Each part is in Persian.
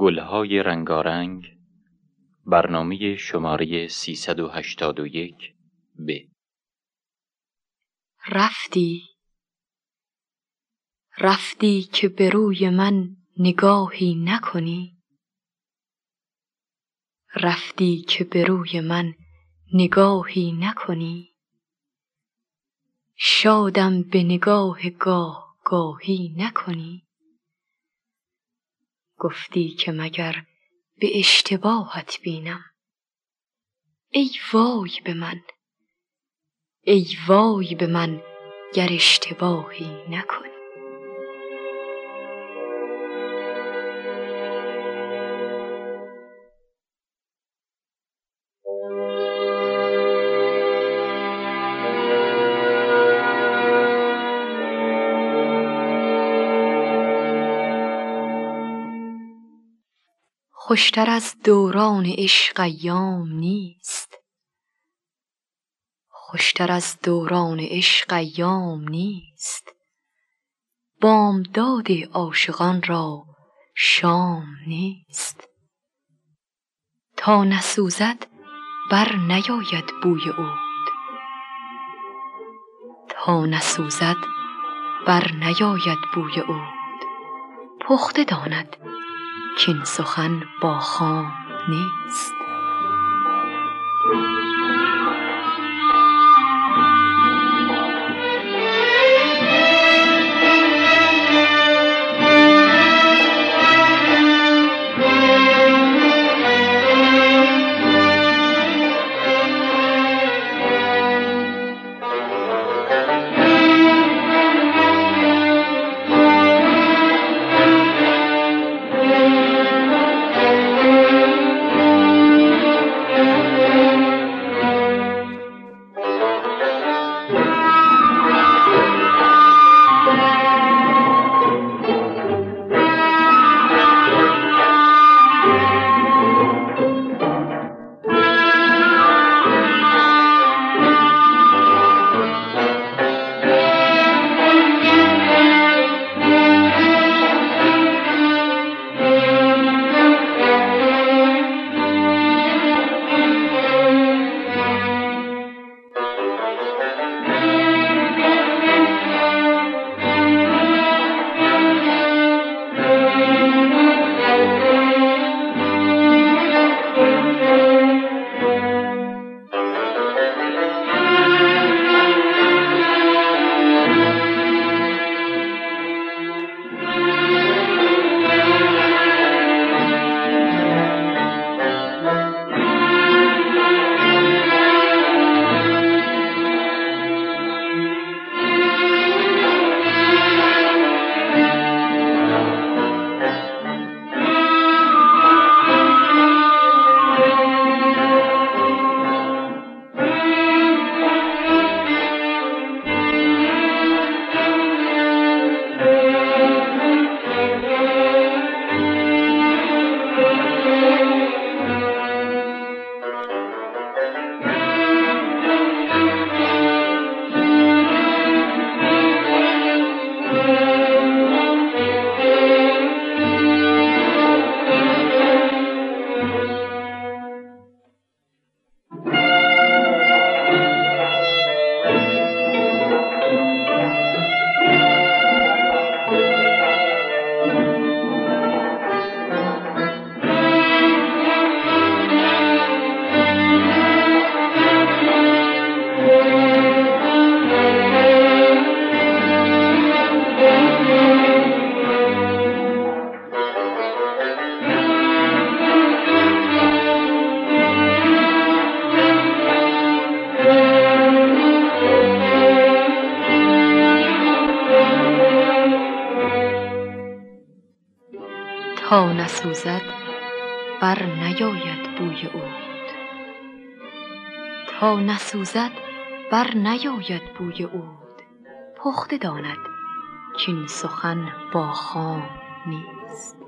گلهای رنگارنگ برنامه شماره 381 ب. رفتی رفتی که به روی من نگاهی نکنی. رفتی که به روی من نگاهی نکنی. شادم به نگاه گاه گاهی نکنی. گفتی که مگر به اشتباهت بینم؟ ای وای به من. ای وای به من گر اشتباهی نکنی. خوشتر از دوران عشق ایام نیست. خوشتر از دوران عشق ایام نیست. بامداد عاشقان را شام نیست. تا نسوزد بر نیاید بوی عود. تا نسوزد بر نیاید بوی عود. پخته داند کاین سخن با خام نیست تا نسوزد بر نیاید بوی عود تا نسوزد بر نیاید بوی عود پخته داند کاین سخن با خام نیست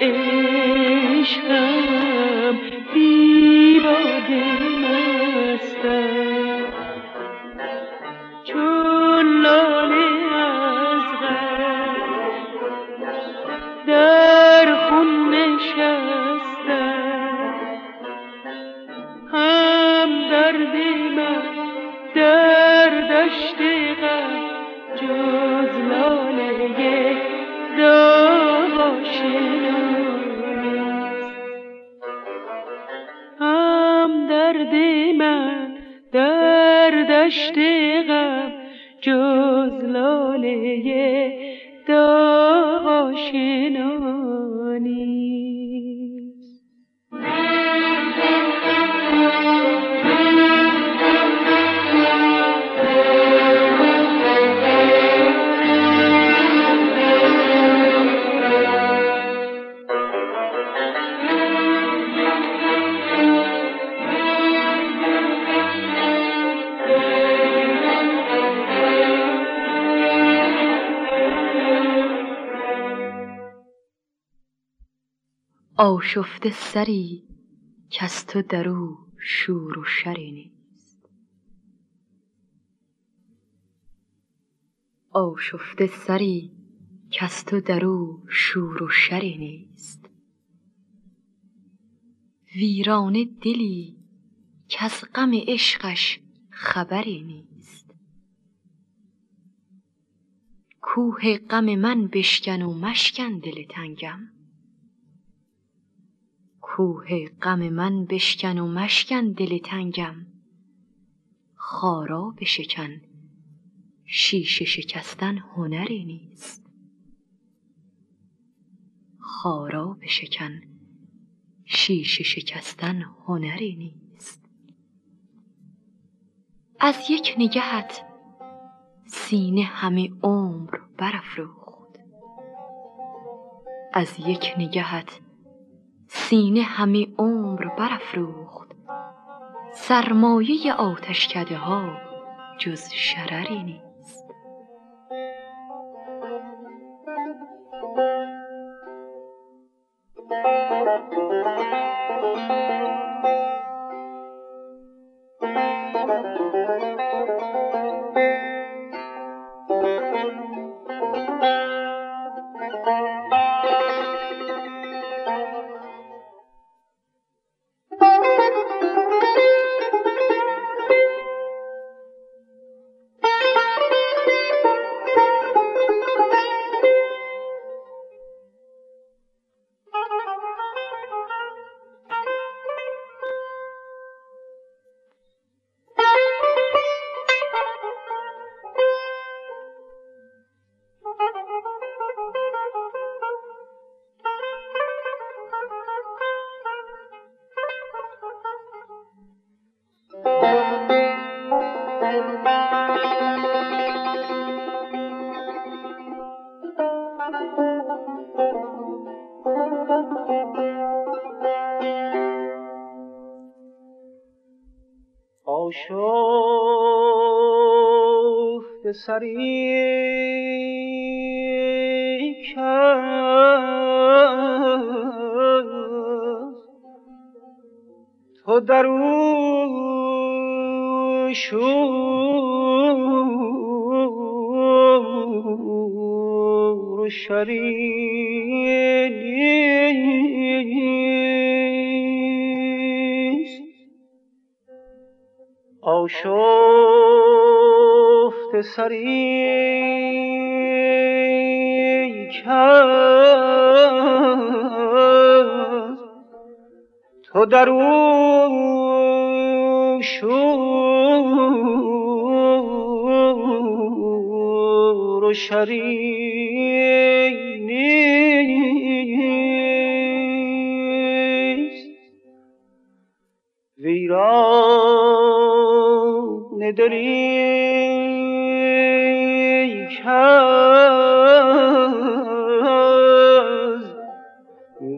عشقم بیباده. آشفته سری کز تو در او شور و شری نیست. آشفته سری کز تو شور و شری نیست. ویرانه دلی کز غم عشقش خبری نیست. کوه غم من بشکن و مشکن دل تنگم. کوه غم من بشکن و مشکن دل تنگم. خارا بشکن شیشه شکستن هنری نیست. خارا بشکن شیشه شکستن هنری نیست. از یک نگهت سینه همه عمر برافروخت. از یک نگهت سینه همه عمر برافروخت. سرمایه آتشکده ها جز شرری نیست. سری تو در او شور آشفت تو در او شور و ویران دلی کز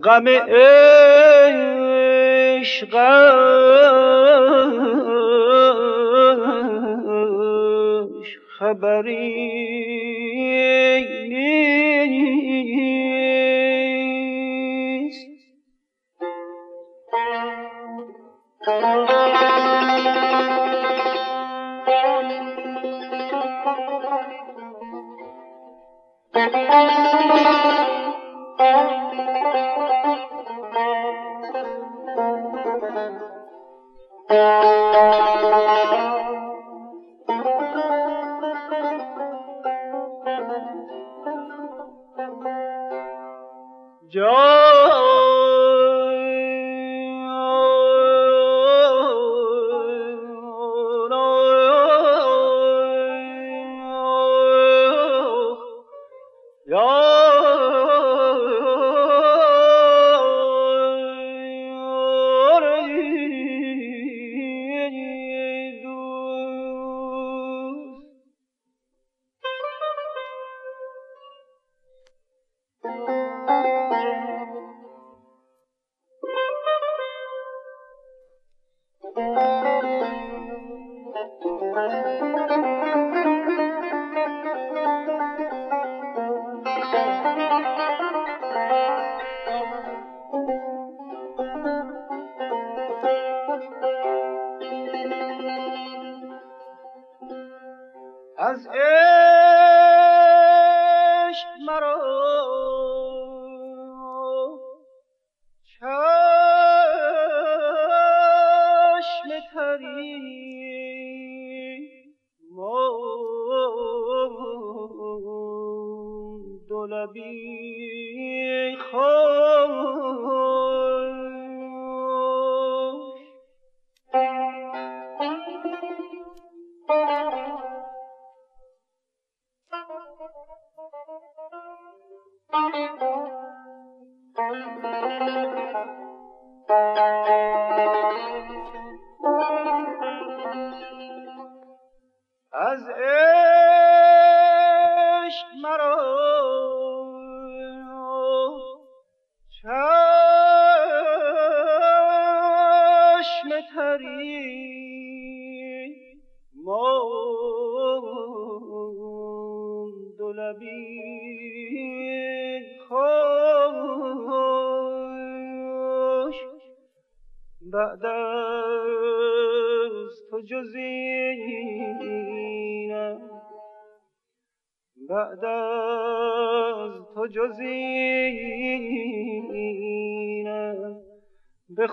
غم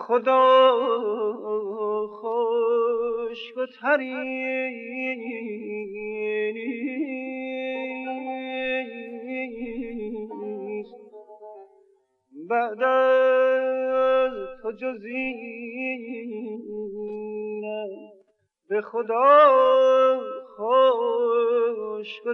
خدا خوش و بعد از تو به خدا خوش و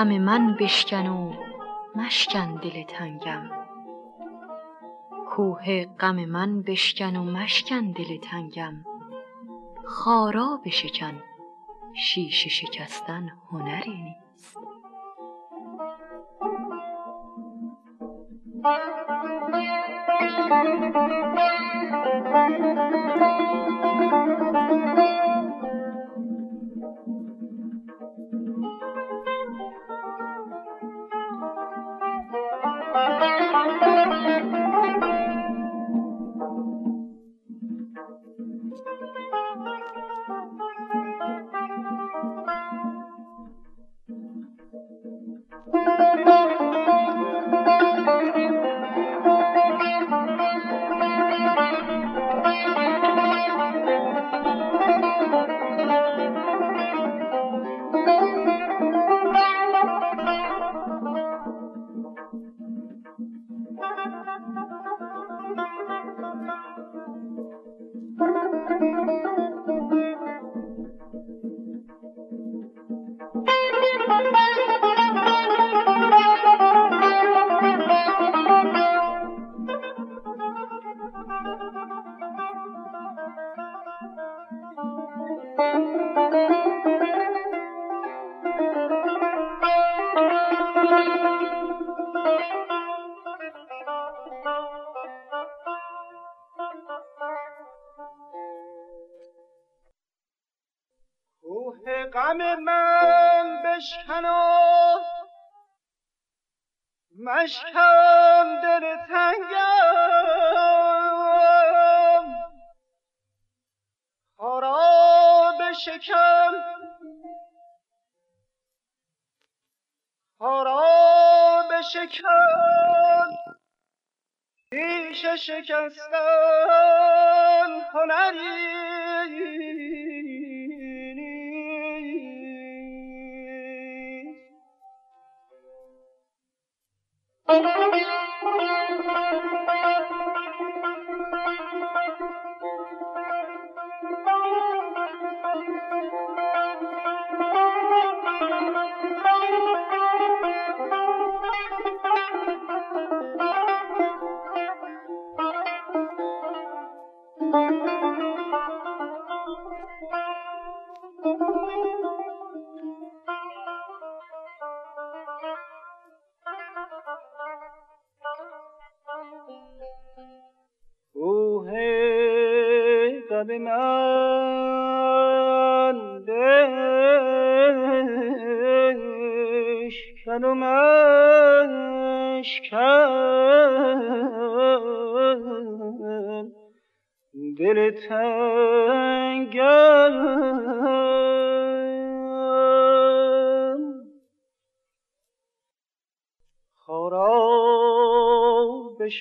غم من بشکن و مشکن دل تنگم. کوه غم من بشکن و مشکن دل تنگم. خارا بشکن شیشه شکستن هنری نیست.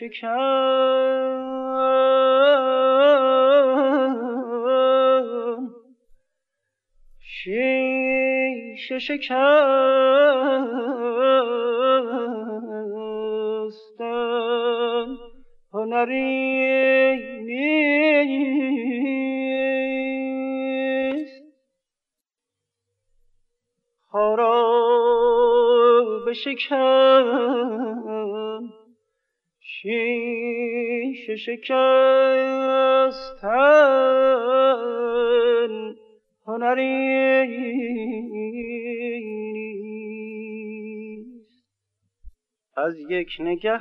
بشکن شیشه شکستن شکستن هنری از یک نگهت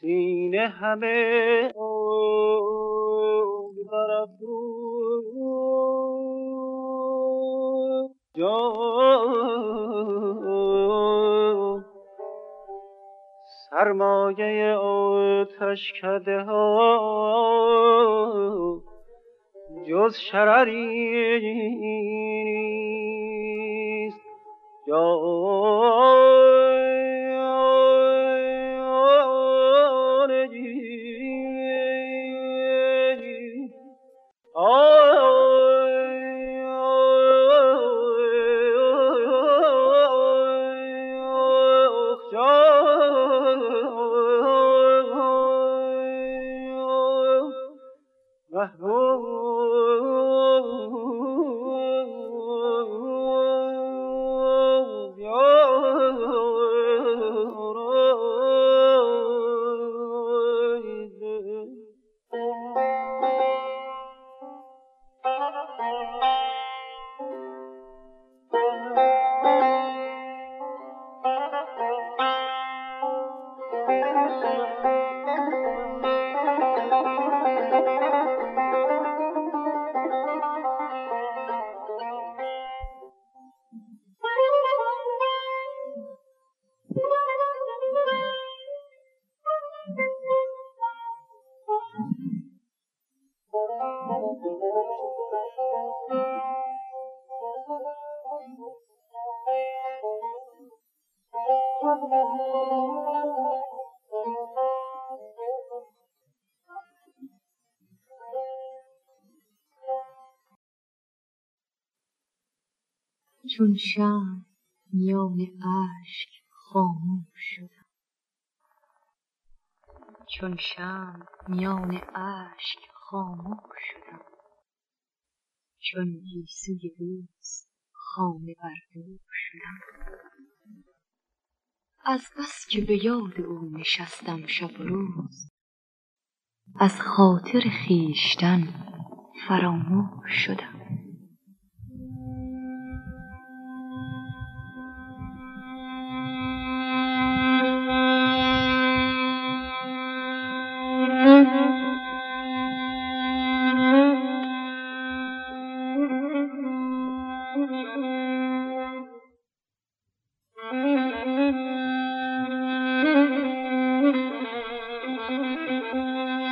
سینه همه سرمایه آتش کده ها. جز شرری نیست. چون شم میان اشک خاموش شدم. چون شم میان اشک خاموش شدم. چون گیسوی دوست خانه بردوش شدم. از بس که به یاد او نشستم شب و روز از خاطر خیشتن فراموش شدم. Mm-hmm.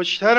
خوشتر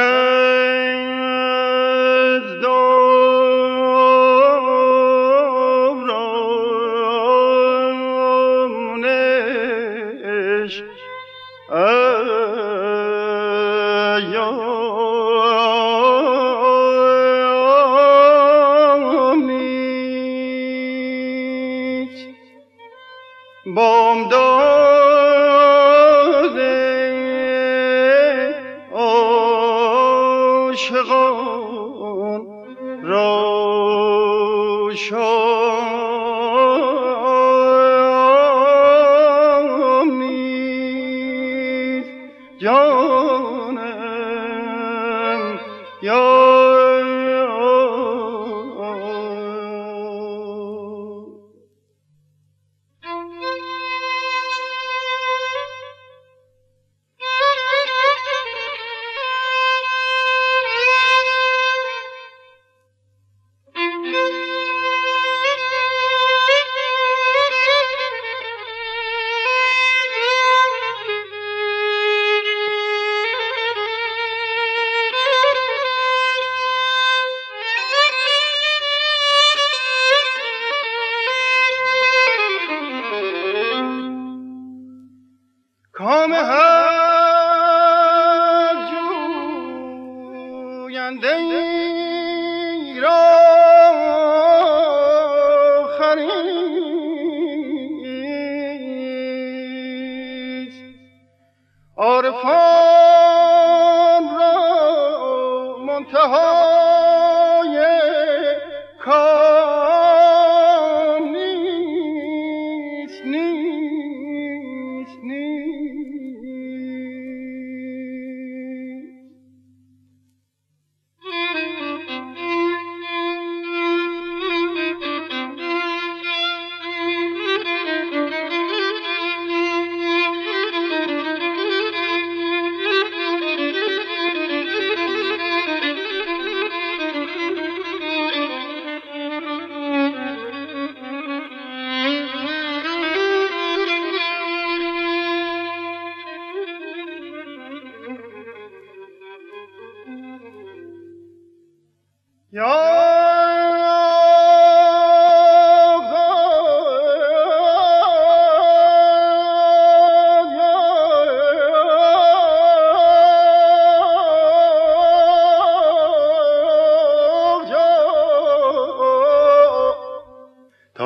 تا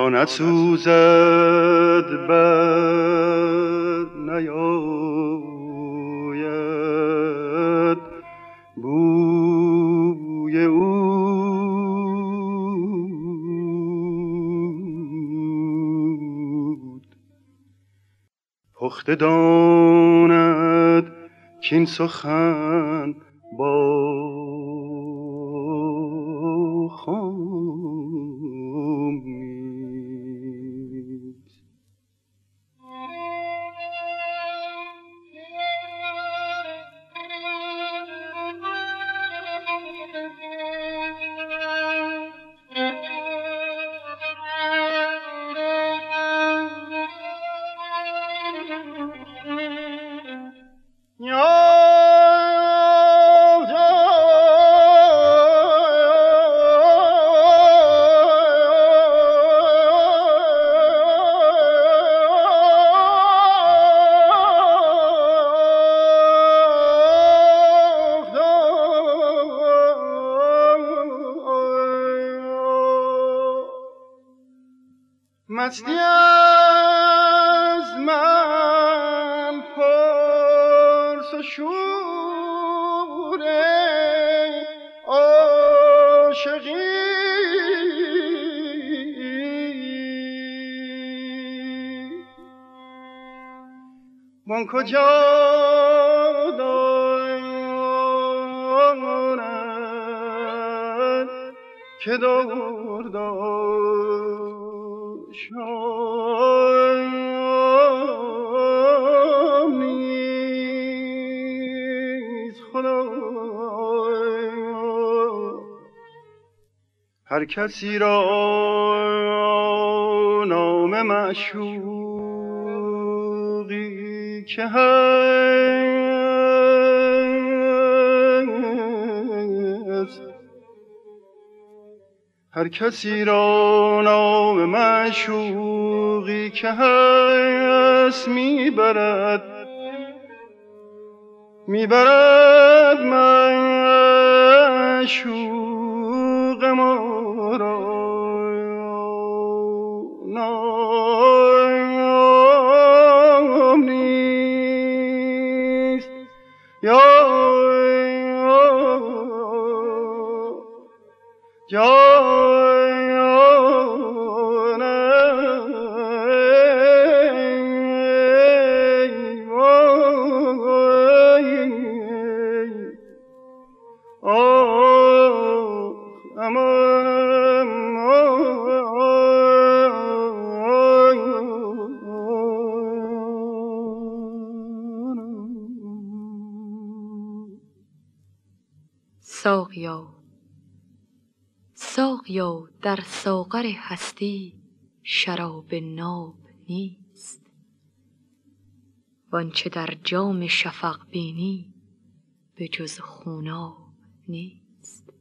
نسوزد. پخته داند کین سخن با مستی از من پرس و شور عاشقی من کجا دارد که دور داشتم هر کسی را نام معشوقی که هست. هر کسی را نام معشوقی که هست می‌برد می‌برد معشوق نام در ساغر هستی شراب ناب نیست. وانچه در جام شفق بینی به جز خوناب نیست.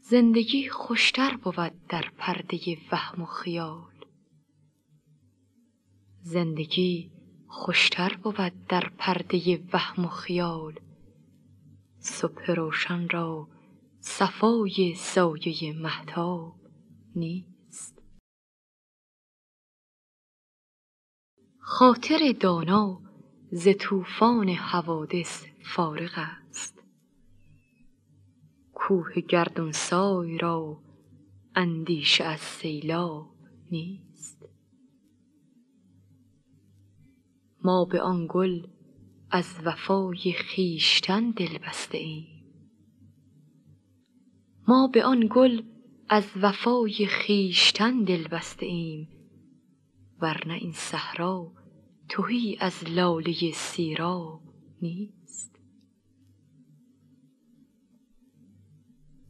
زندگی خوشتر بود در پرده وهم و خیال. زندگی خوشتر بود در پرده وهم و خیال. صبح روشن را صفای سایه محتاب نیست. خاطر دانا ز طوفان حوادث فارغ است. کوه گردونسای را اندیشه از سیلاب نیست. ما به آن گل از وفای خویشتن دل بسته ایم. ما به آن گل از وفای خویشتن دل بسته ایم ورنه این صحرا تهی از لاله سیراب نیست.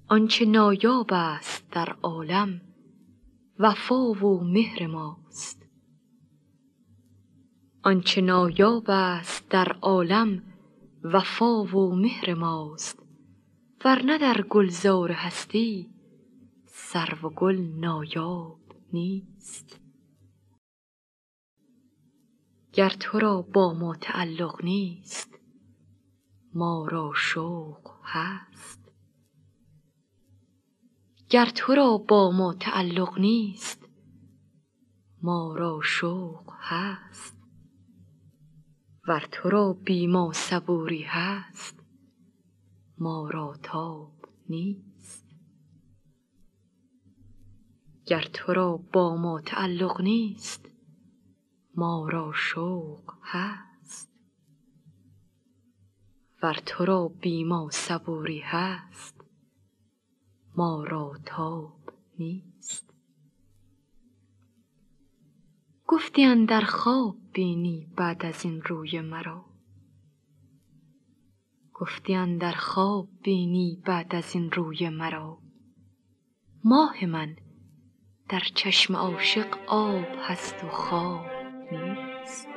آنچه نایاب است در عالم وفا و مهر ماست. آنچه نایاب است در عالم وفا و مهر ماست. ورنه در گلزار هستی سرو و گل نایاب نیست. گر تو را با ما تعلق نیست ما را شوق هست. گر تو را با ما تعلق نیست ما را شوق هست. ور تو را بی ما صبوری هست ما را تاب نیست. گر تو را با ما تعلق نیست ما را شوق هست. ور تو را بی ما صبوری هست ما را تاب نیست. گفتی اندر خواب بینی بعد از این روی مرا. گفتی اندر خواب بینی بعد از این روی مرا. ماه من در چشم عاشق آب هست و خواب نیست.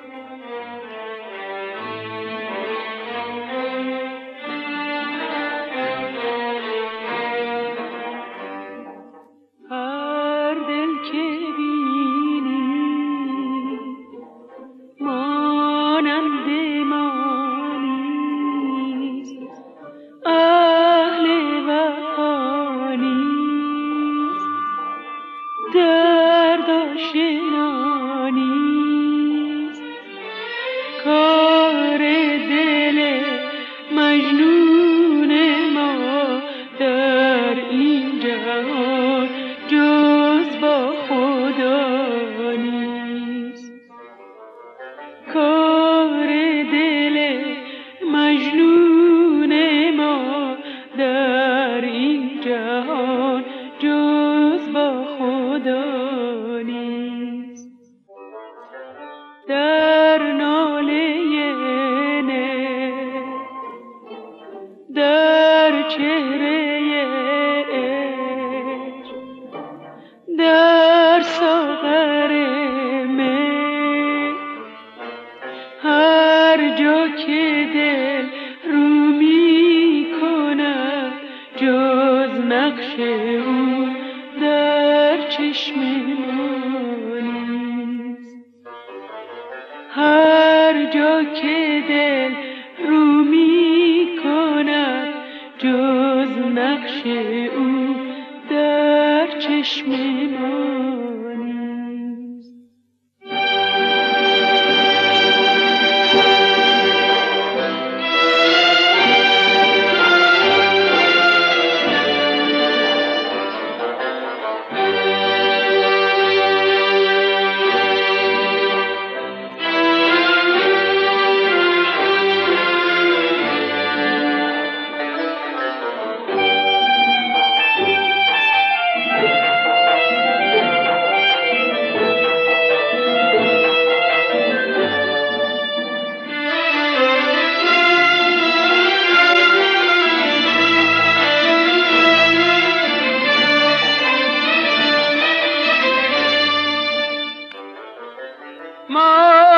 my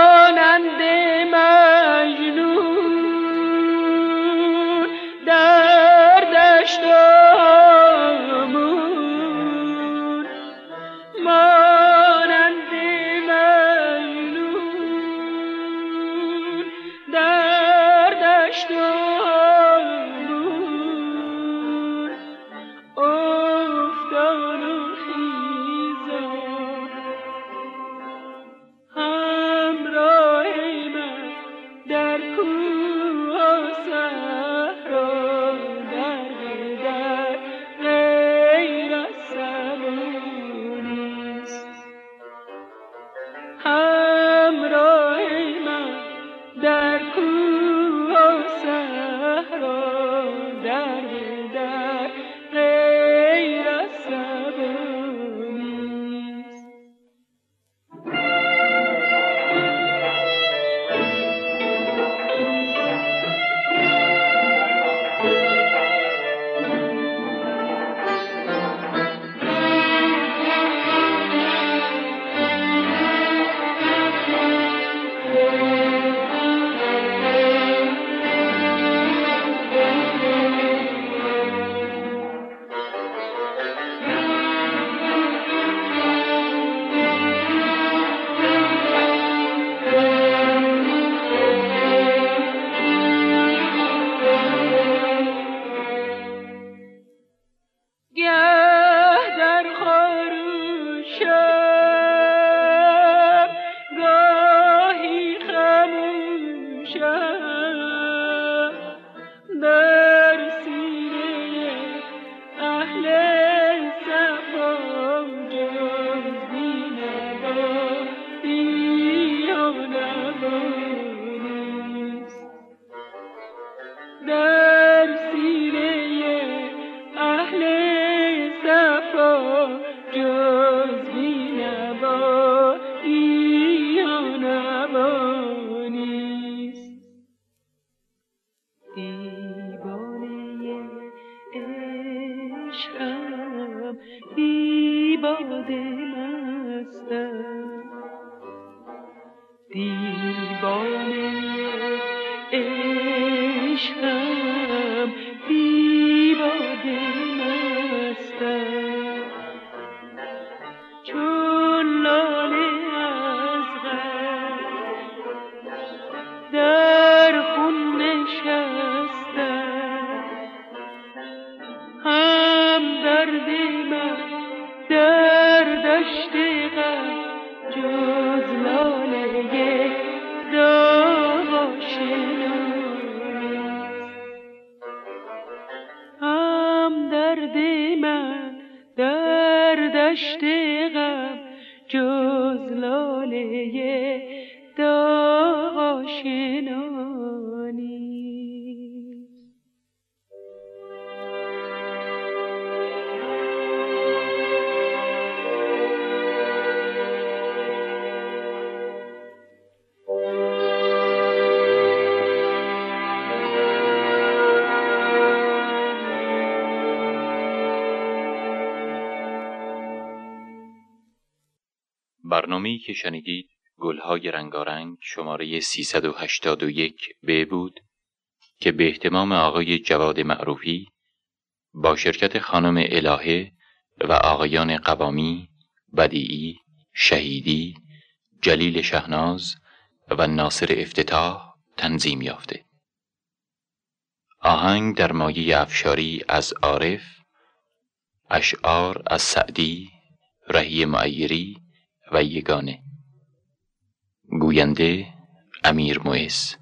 برنامه‌ای که شنیدید گلهای رنگارنگ شماره 381 ب بود که به احتمام آقای جواد معروفی با شرکت خانم الهه و آقایان قوامی، بدیعی، شهیدی، جلیل شهناز و ناصر افتتاح تنظیم یافته. آهنگ در مایه افشاری از عارف، اشعار از سعدی، رهی معیری و یگانه. گوینده امیر مویس.